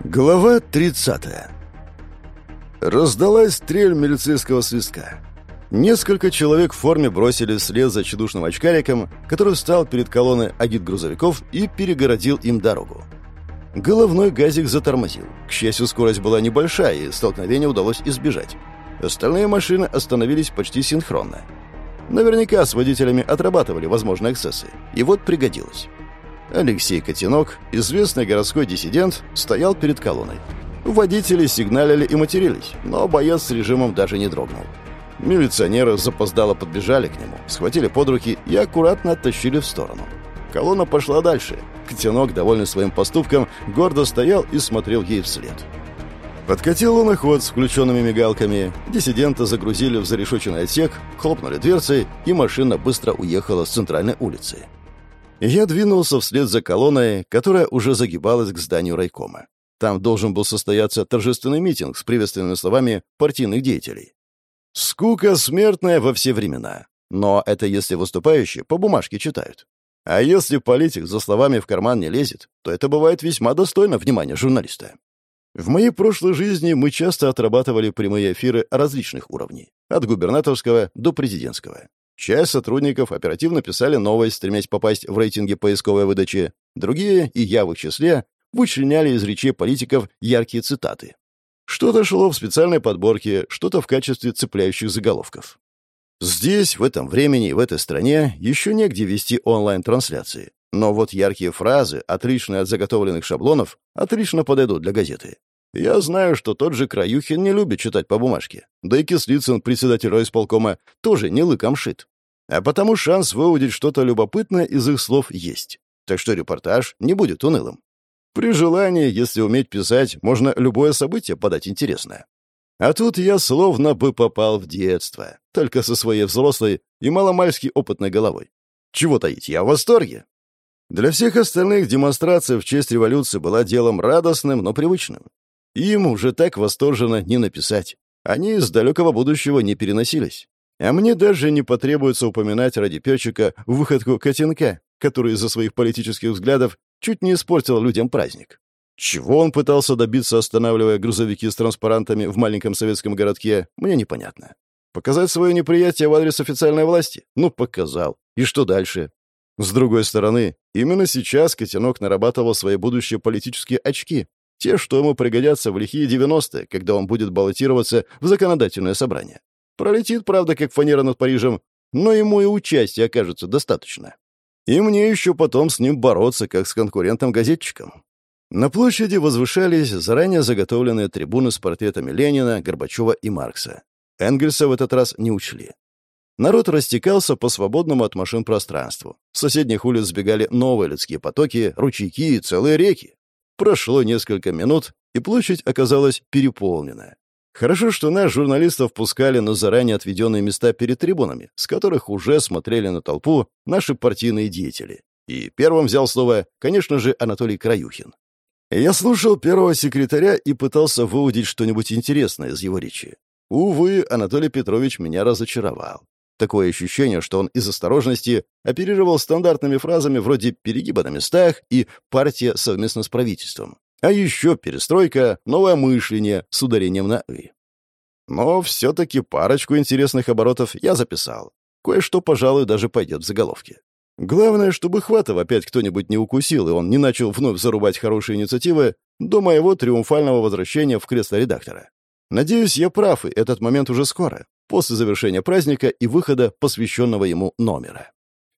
Глава 30 Раздалась стрель милицейского свистка. Несколько человек в форме бросили вслед за чудушным очкариком, который встал перед колонной агит-грузовиков и перегородил им дорогу. Головной газик затормозил. К счастью, скорость была небольшая, и столкновение удалось избежать. Остальные машины остановились почти синхронно. Наверняка с водителями отрабатывали возможные эксцессы. И вот пригодилось. Алексей Котенок, известный городской диссидент, стоял перед колонной. Водители сигналили и матерились, но боец с режимом даже не дрогнул. Милиционеры запоздало подбежали к нему, схватили под руки и аккуратно оттащили в сторону. Колонна пошла дальше. Котенок, довольный своим поступком, гордо стоял и смотрел ей вслед. Подкатил он ход с включенными мигалками. Диссидента загрузили в зарешоченный отсек, хлопнули дверцей, и машина быстро уехала с центральной улицы. Я двинулся вслед за колонной, которая уже загибалась к зданию райкома. Там должен был состояться торжественный митинг с приветственными словами партийных деятелей. Скука смертная во все времена. Но это если выступающие по бумажке читают. А если политик за словами в карман не лезет, то это бывает весьма достойно внимания журналиста. В моей прошлой жизни мы часто отрабатывали прямые эфиры различных уровней, от губернаторского до президентского. Часть сотрудников оперативно писали новость, стремясь попасть в рейтинги поисковой выдачи. Другие, и я в их числе, вычленяли из речей политиков яркие цитаты. Что-то шло в специальной подборке, что-то в качестве цепляющих заголовков. Здесь, в этом времени и в этой стране еще негде вести онлайн-трансляции. Но вот яркие фразы, отличные от заготовленных шаблонов, отлично подойдут для газеты. Я знаю, что тот же Краюхин не любит читать по бумажке. Да и Кислицын, председатель райисполкома, тоже не лыком шит. А потому шанс выудить что-то любопытное из их слов есть. Так что репортаж не будет унылым. При желании, если уметь писать, можно любое событие подать интересное. А тут я словно бы попал в детство, только со своей взрослой и маломальски опытной головой. Чего таить, я в восторге. Для всех остальных демонстрация в честь революции была делом радостным, но привычным. Им уже так восторженно не написать. Они из далекого будущего не переносились. А мне даже не потребуется упоминать ради перчика выходку Котенка, который из-за своих политических взглядов чуть не испортил людям праздник. Чего он пытался добиться, останавливая грузовики с транспарантами в маленьком советском городке, мне непонятно. Показать свое неприятие в адрес официальной власти? Ну, показал. И что дальше? С другой стороны, именно сейчас Котенок нарабатывал свои будущие политические очки, те, что ему пригодятся в лихие 90-е, когда он будет баллотироваться в законодательное собрание. Пролетит, правда, как фанера над Парижем, но ему и участия окажется достаточно. И мне еще потом с ним бороться, как с конкурентом-газетчиком. На площади возвышались заранее заготовленные трибуны с портретами Ленина, Горбачева и Маркса. Энгельса в этот раз не учли. Народ растекался по свободному от машин пространству. С соседних улиц сбегали новые людские потоки, ручейки и целые реки. Прошло несколько минут, и площадь оказалась переполнена. Хорошо, что нас, журналистов, пускали на заранее отведенные места перед трибунами, с которых уже смотрели на толпу наши партийные деятели. И первым взял слово, конечно же, Анатолий Краюхин. Я слушал первого секретаря и пытался выудить что-нибудь интересное из его речи. Увы, Анатолий Петрович меня разочаровал. Такое ощущение, что он из осторожности оперировал стандартными фразами вроде «перегиба на местах» и «партия совместно с правительством». А еще перестройка, новое мышление с ударением на «ы». Но все-таки парочку интересных оборотов я записал. Кое-что, пожалуй, даже пойдет в заголовке. Главное, чтобы Хватов опять кто-нибудь не укусил, и он не начал вновь зарубать хорошие инициативы до моего триумфального возвращения в кресло редактора. Надеюсь, я прав, и этот момент уже скоро после завершения праздника и выхода посвященного ему номера.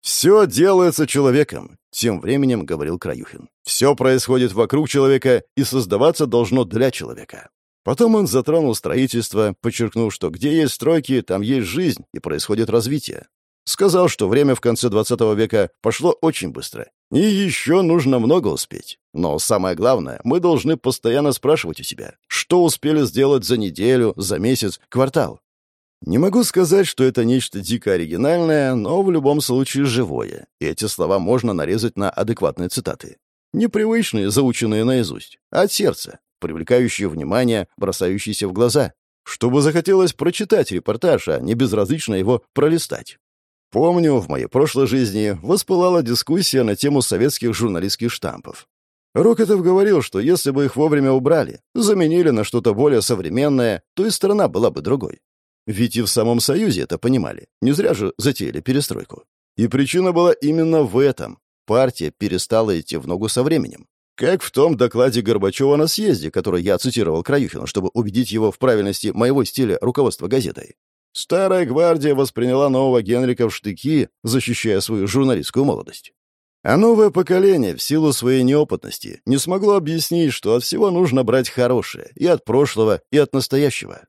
«Все делается человеком», — тем временем говорил Краюхин. «Все происходит вокруг человека и создаваться должно для человека». Потом он затронул строительство, подчеркнув, что где есть стройки, там есть жизнь и происходит развитие. Сказал, что время в конце 20 века пошло очень быстро. И еще нужно много успеть. Но самое главное, мы должны постоянно спрашивать у себя, что успели сделать за неделю, за месяц, квартал. Не могу сказать, что это нечто дико оригинальное, но в любом случае живое. И эти слова можно нарезать на адекватные цитаты. Непривычные, заученные наизусть, от сердца, привлекающие внимание, бросающиеся в глаза. Чтобы захотелось прочитать репортаж, а не безразлично его пролистать. Помню, в моей прошлой жизни воспылала дискуссия на тему советских журналистских штампов. Рокотов говорил, что если бы их вовремя убрали, заменили на что-то более современное, то и страна была бы другой. Ведь и в самом Союзе это понимали. Не зря же затеяли перестройку. И причина была именно в этом. Партия перестала идти в ногу со временем. Как в том докладе Горбачева на съезде, который я цитировал Краюхину, чтобы убедить его в правильности моего стиля руководства газетой. Старая гвардия восприняла нового Генрика в штыки, защищая свою журналистскую молодость. А новое поколение, в силу своей неопытности, не смогло объяснить, что от всего нужно брать хорошее, и от прошлого, и от настоящего.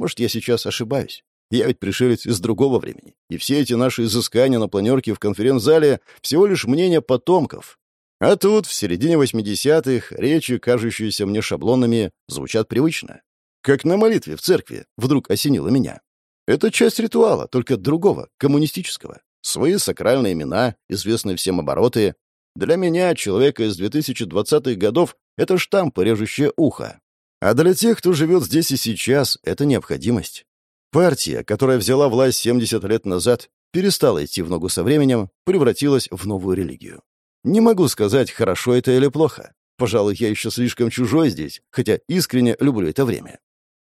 Может, я сейчас ошибаюсь? Я ведь пришелец из другого времени, и все эти наши изыскания на планерке в конференц-зале всего лишь мнение потомков. А тут, в середине 80-х, речи, кажущиеся мне шаблонами, звучат привычно. Как на молитве в церкви вдруг осенило меня. Это часть ритуала, только другого, коммунистического. Свои сакральные имена, известные всем обороты. Для меня, человека из 2020-х годов, это штамп, режущее ухо. А для тех, кто живет здесь и сейчас, это необходимость. Партия, которая взяла власть 70 лет назад, перестала идти в ногу со временем, превратилась в новую религию. Не могу сказать, хорошо это или плохо. Пожалуй, я еще слишком чужой здесь, хотя искренне люблю это время.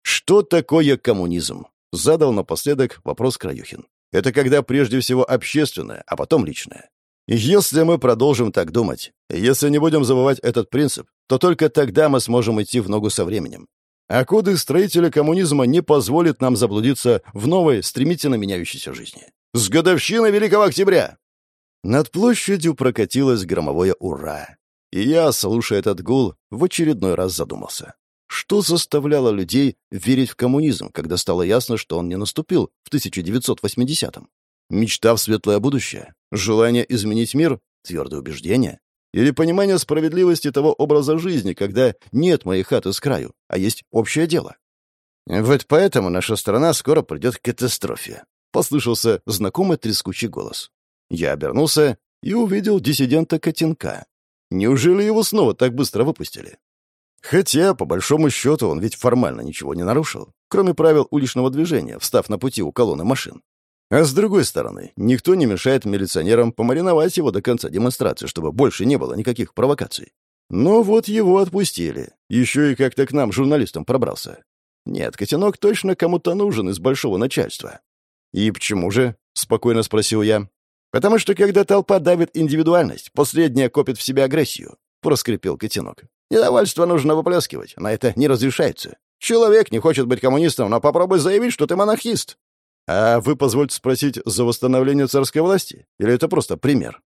Что такое коммунизм? Задал напоследок вопрос Краюхин. Это когда прежде всего общественное, а потом личное. Если мы продолжим так думать, если не будем забывать этот принцип, то только тогда мы сможем идти в ногу со временем. А коды строителя коммунизма не позволят нам заблудиться в новой, стремительно меняющейся жизни. С годовщины Великого Октября! Над площадью прокатилось громовое «Ура!». И я, слушая этот гул, в очередной раз задумался. Что заставляло людей верить в коммунизм, когда стало ясно, что он не наступил в 1980-м? Мечта в светлое будущее? Желание изменить мир? Твердое убеждение? Или понимание справедливости того образа жизни, когда нет моей хаты с краю, а есть общее дело? Вот поэтому наша страна скоро придет к катастрофе. Послышался знакомый трескучий голос. Я обернулся и увидел диссидента Котенка. Неужели его снова так быстро выпустили? Хотя, по большому счету, он ведь формально ничего не нарушил, кроме правил уличного движения, встав на пути у колонны машин. А с другой стороны, никто не мешает милиционерам помариновать его до конца демонстрации, чтобы больше не было никаких провокаций. Но вот его отпустили. Еще и как-то к нам, журналистам, пробрался. Нет, котенок точно кому-то нужен из большого начальства. «И почему же?» — спокойно спросил я. «Потому что, когда толпа давит индивидуальность, последняя копит в себе агрессию», — проскрипел котенок. Недовольство нужно выплескивать, на это не разрешается. Человек не хочет быть коммунистом, но попробуй заявить, что ты монархист. А вы позвольте спросить за восстановление царской власти? Или это просто пример?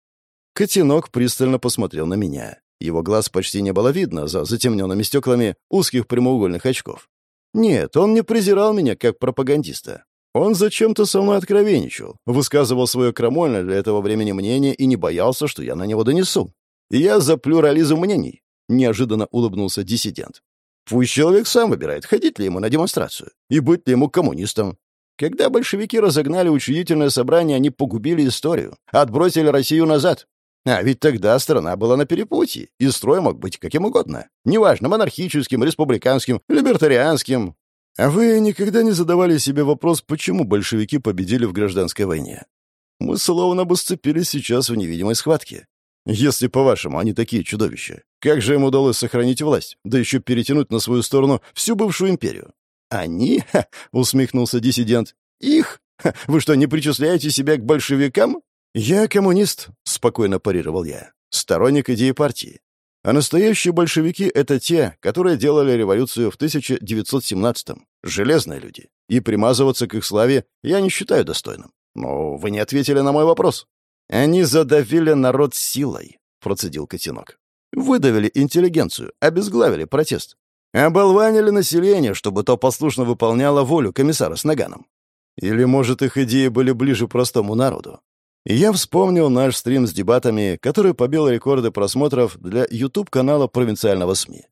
Котенок пристально посмотрел на меня. Его глаз почти не было видно за затемненными стеклами узких прямоугольных очков. Нет, он не презирал меня как пропагандиста. Он зачем-то со мной откровенничал, высказывал свое крамольное для этого времени мнение и не боялся, что я на него донесу. Я за плюрализм мнений. — неожиданно улыбнулся диссидент. «Пусть человек сам выбирает, ходить ли ему на демонстрацию и быть ли ему коммунистом. Когда большевики разогнали учредительное собрание, они погубили историю, отбросили Россию назад. А ведь тогда страна была на перепутье, и строй мог быть каким угодно. Неважно, монархическим, республиканским, либертарианским. А вы никогда не задавали себе вопрос, почему большевики победили в гражданской войне? Мы словно бы сцепились сейчас в невидимой схватке. Если, по-вашему, они такие чудовища, как же им удалось сохранить власть, да еще перетянуть на свою сторону всю бывшую империю? Они? Усмехнулся диссидент. Их? Вы что, не причисляете себя к большевикам? Я коммунист, спокойно парировал я. Сторонник идеи партии. А настоящие большевики — это те, которые делали революцию в 1917-м. Железные люди. И примазываться к их славе я не считаю достойным. Но вы не ответили на мой вопрос. «Они задавили народ силой», — процедил котенок. «Выдавили интеллигенцию, обезглавили протест. Оболванили население, чтобы то послушно выполняло волю комиссара с наганом. Или, может, их идеи были ближе простому народу. Я вспомнил наш стрим с дебатами, который побил рекорды просмотров для YouTube-канала провинциального СМИ.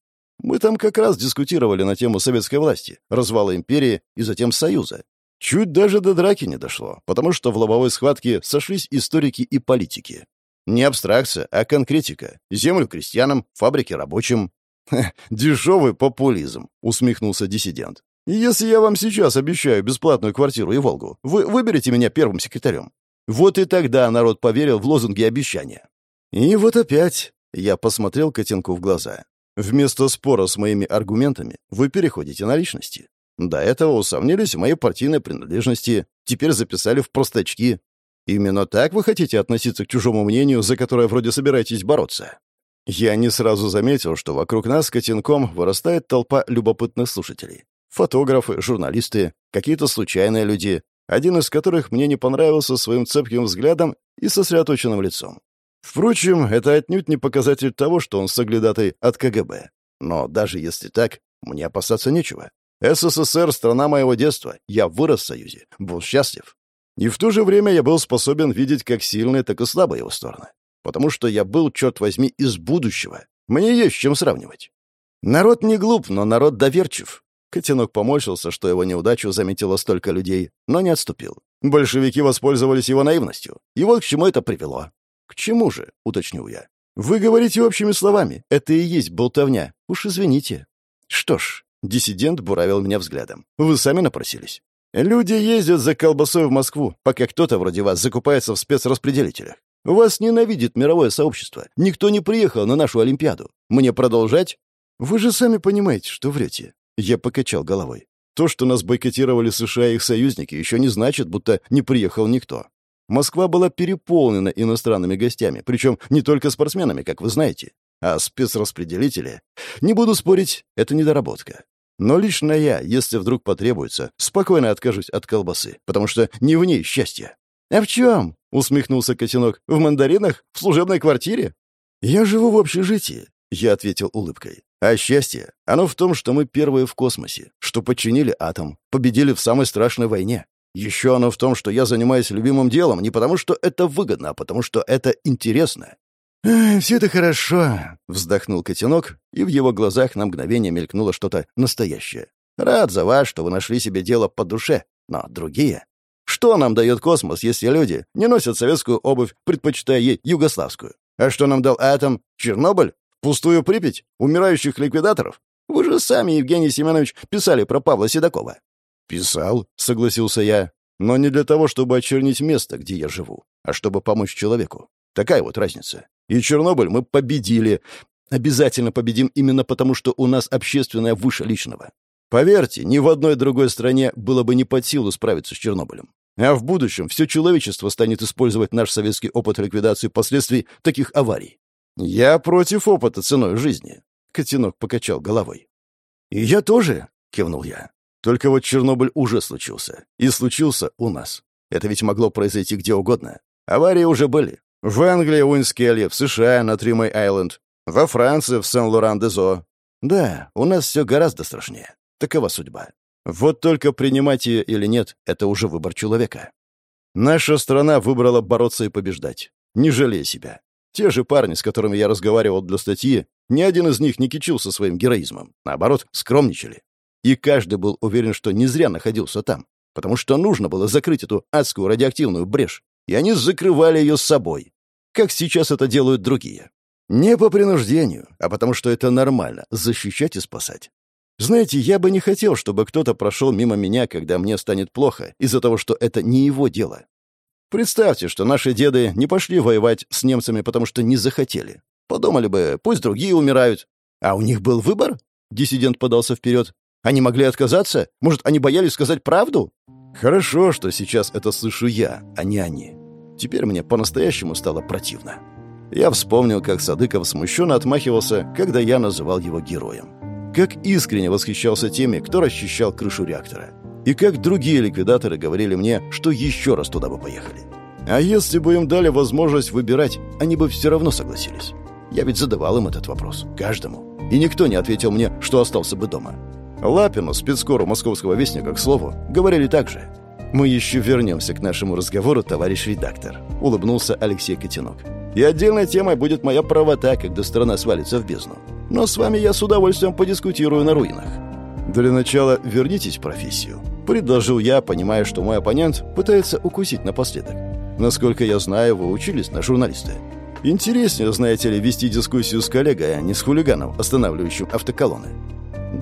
Мы там как раз дискутировали на тему советской власти, развала империи и затем Союза, Чуть даже до драки не дошло, потому что в лобовой схватке сошлись историки и политики. Не абстракция, а конкретика. Землю крестьянам, фабрики рабочим. «Дешевый популизм», — усмехнулся диссидент. «Если я вам сейчас обещаю бесплатную квартиру и «Волгу», вы выберете меня первым секретарем». Вот и тогда народ поверил в лозунги обещания. И вот опять Я посмотрел котенку в глаза. Вместо спора с моими аргументами вы переходите на личности. До этого усомнились в моей партийной принадлежности, теперь записали в простачки. Именно так вы хотите относиться к чужому мнению, за которое вроде собираетесь бороться? Я не сразу заметил, что вокруг нас котенком вырастает толпа любопытных слушателей. Фотографы, журналисты, какие-то случайные люди, один из которых мне не понравился своим цепким взглядом и сосредоточенным лицом. Впрочем, это отнюдь не показатель того, что он соглядатай от КГБ. Но даже если так, мне опасаться нечего. СССР — страна моего детства. Я вырос в Союзе, был счастлив. И в то же время я был способен видеть как сильные, так и слабые его стороны. Потому что я был, черт возьми, из будущего. Мне есть чем сравнивать. Народ не глуп, но народ доверчив. Котенок поморщился, что его неудачу заметило столько людей, но не отступил. Большевики воспользовались его наивностью. И вот к чему это привело. «К чему же?» — уточнил я. «Вы говорите общими словами. Это и есть болтовня. Уж извините». «Что ж», — диссидент буравил меня взглядом. «Вы сами напросились. Люди ездят за колбасой в Москву, пока кто-то вроде вас закупается в спецраспределителях. Вас ненавидит мировое сообщество. Никто не приехал на нашу Олимпиаду. Мне продолжать? Вы же сами понимаете, что врете. Я покачал головой. То, что нас бойкотировали США и их союзники, еще не значит, будто не приехал никто. Москва была переполнена иностранными гостями, причем не только спортсменами, как вы знаете, а спецраспределители. Не буду спорить, это недоработка. Но лично я, если вдруг потребуется, спокойно откажусь от колбасы, потому что не в ней счастье. «А в чем?» — усмехнулся котенок. «В мандаринах? В служебной квартире?» «Я живу в общежитии», — я ответил улыбкой. «А счастье, оно в том, что мы первые в космосе, что подчинили атом, победили в самой страшной войне, еще оно в том, что я занимаюсь любимым делом не потому, что это выгодно, а потому, что это интересно. «Все это хорошо», — вздохнул котенок, и в его глазах на мгновение мелькнуло что-то настоящее. «Рад за вас, что вы нашли себе дело по душе, но другие...» Что нам дает космос, если люди не носят советскую обувь, предпочитая ей югославскую? А что нам дал атом? Чернобыль? Пустую Припять? Умирающих ликвидаторов? Вы же сами, Евгений Семенович, писали про Павла Седокова. «Писал», — согласился я, «но не для того, чтобы очернить место, где я живу, а чтобы помочь человеку. Такая вот разница. И Чернобыль мы победили. Обязательно победим именно потому, что у нас общественное выше личного. Поверьте, ни в одной другой стране было бы не под силу справиться с Чернобылем. А в будущем все человечество станет использовать наш советский опыт ликвидации последствий таких аварий. Я против опыта ценой жизни. Котенок покачал головой. «И я тоже», — кивнул я. Только вот Чернобыль уже случился. И случился у нас. Это ведь могло произойти где угодно. Аварии уже были. В Англии, в Уинскелле, в США, на Тримей-Айленд. Во Франции, в Сен-Лоран-де-Зо. Да, у нас все гораздо страшнее. Такова судьба. Вот только принимать ее или нет — это уже выбор человека. Наша страна выбрала бороться и побеждать. Не жалея себя. Те же парни, с которыми я разговаривал для статьи, ни один из них не кичился своим героизмом. Наоборот, скромничали. И каждый был уверен, что не зря находился там, потому что нужно было закрыть эту адскую радиоактивную брешь, и они закрывали ее с собой, как сейчас это делают другие. Не по принуждению, а потому что это нормально — защищать и спасать. Знаете, я бы не хотел, чтобы кто-то прошел мимо меня, когда мне станет плохо, из-за того, что это не его дело. Представьте, что наши деды не пошли воевать с немцами, потому что не захотели. Подумали бы, пусть другие умирают. А у них был выбор? Диссидент подался вперед. Они могли отказаться? Может, они боялись сказать правду? Хорошо, что сейчас это слышу я, а не они. Теперь мне по-настоящему стало противно. Я вспомнил, как Садыков смущенно отмахивался, когда я называл его героем. Как искренне восхищался теми, кто расчищал крышу реактора. И как другие ликвидаторы говорили мне, что еще раз туда бы поехали. А если бы им дали возможность выбирать, они бы все равно согласились. Я ведь задавал им этот вопрос. Каждому. И никто не ответил мне, что остался бы дома. Лапину, спецкору московского вестника, к слову, говорили так же. «Мы еще вернемся к нашему разговору, товарищ редактор», — улыбнулся Алексей Котенок. «И отдельной темой будет моя правота, когда страна свалится в бездну. Но с вами я с удовольствием подискутирую на руинах». «Для начала вернитесь в профессию», — предложил я, понимая, что мой оппонент пытается укусить напоследок. «Насколько я знаю, вы учились на журналиста. Интереснее, знаете ли, вести дискуссию с коллегой, а не с хулиганом, останавливающим автоколонны.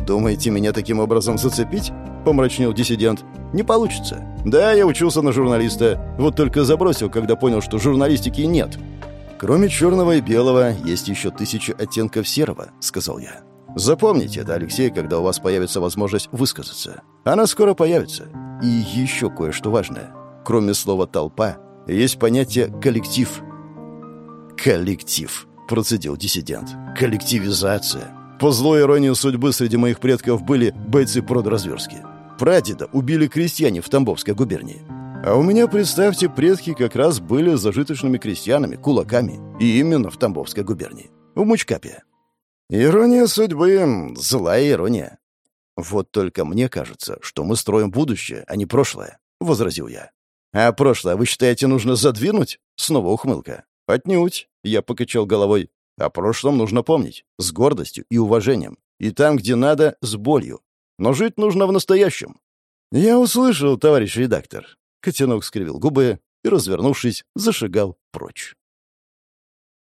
«Думаете, меня таким образом зацепить?» — помрачнел диссидент. «Не получится. Да, я учился на журналиста. Вот только забросил, когда понял, что журналистики нет». «Кроме черного и белого, есть еще тысячи оттенков серого», — сказал я. «Запомните это, Алексей, когда у вас появится возможность высказаться. Она скоро появится. И еще кое-что важное. Кроме слова «толпа», есть понятие «коллектив». «Коллектив», — процедил диссидент. «Коллективизация. По злой иронии судьбы среди моих предков были бойцы продразверстки. Прадеда убили крестьяне в Тамбовской губернии. А у меня, представьте, предки как раз были зажиточными крестьянами, кулаками. И именно в Тамбовской губернии. В Мучкапе. Ирония судьбы — злая ирония. Вот только мне кажется, что мы строим будущее, а не прошлое, — возразил я. А прошлое, вы считаете, нужно задвинуть? Снова ухмылка. Отнюдь, — я покачал головой. О прошлом нужно помнить. С гордостью и уважением. И там, где надо, с болью. Но жить нужно в настоящем. Я услышал, товарищ редактор. Котенок скривил губы и, развернувшись, зашагал прочь.